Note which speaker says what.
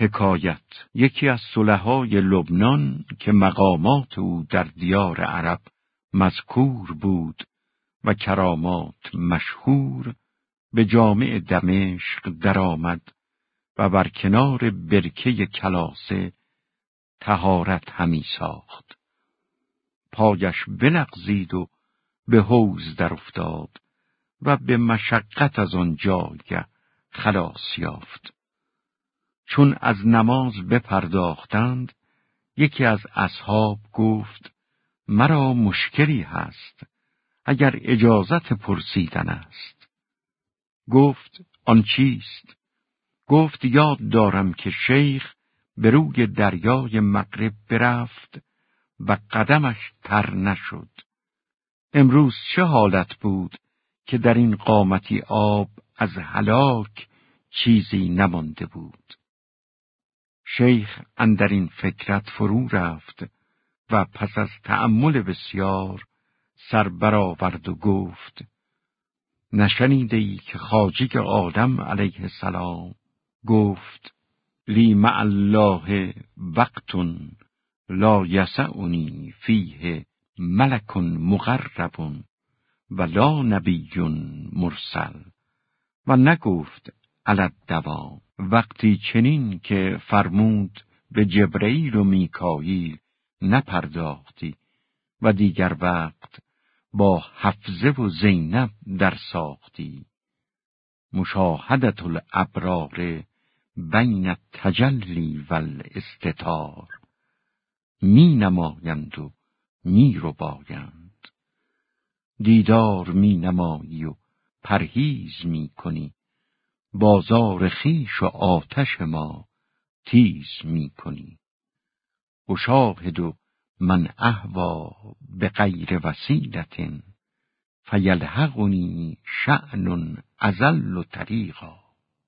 Speaker 1: حکایت یکی از صلحای لبنان که مقامات او در دیار عرب مذکور بود و کرامات مشهور به جامع دمشق درآمد و بر کنار برکه کلاسه تهارت همی ساخت. پایش بلغزید و به حوز در افتاد و به مشقت از آن جایگه خلاص یافت. چون از نماز بپرداختند، یکی از اصحاب گفت، مرا مشکلی هست، اگر اجازت پرسیدن است. گفت، آن چیست؟ گفت یاد دارم که شیخ به روی دریای مغرب برفت و قدمش تر نشد. امروز چه حالت بود که در این قامتی آب از هلاک چیزی نمانده بود. شیخ اندر این فکرت فرو رفت و پس از تأمل بسیار سر برآورد و گفت نشنیده ای که خاجی آدم علیه السلام گفت لی مع الله وقت لا یسعنی فیه ملک مغرب و لا نبی مرسل و نگفت علد دوام وقتی چنین که فرمود به جبرئیل و میکائیل نپرداختی و دیگر وقت با حفظه و زینب در ساختی. مشاهدت الابرار بین تجلی و الاستتار. می نمایند و می رو بایند. دیدار می نمایی و پرهیز می کنی. بازار خیش و آتش ما تیز می کنی. و شاهد و من اهوا به غیر وسیلت فیلحقنی شعن ازل و طریقا.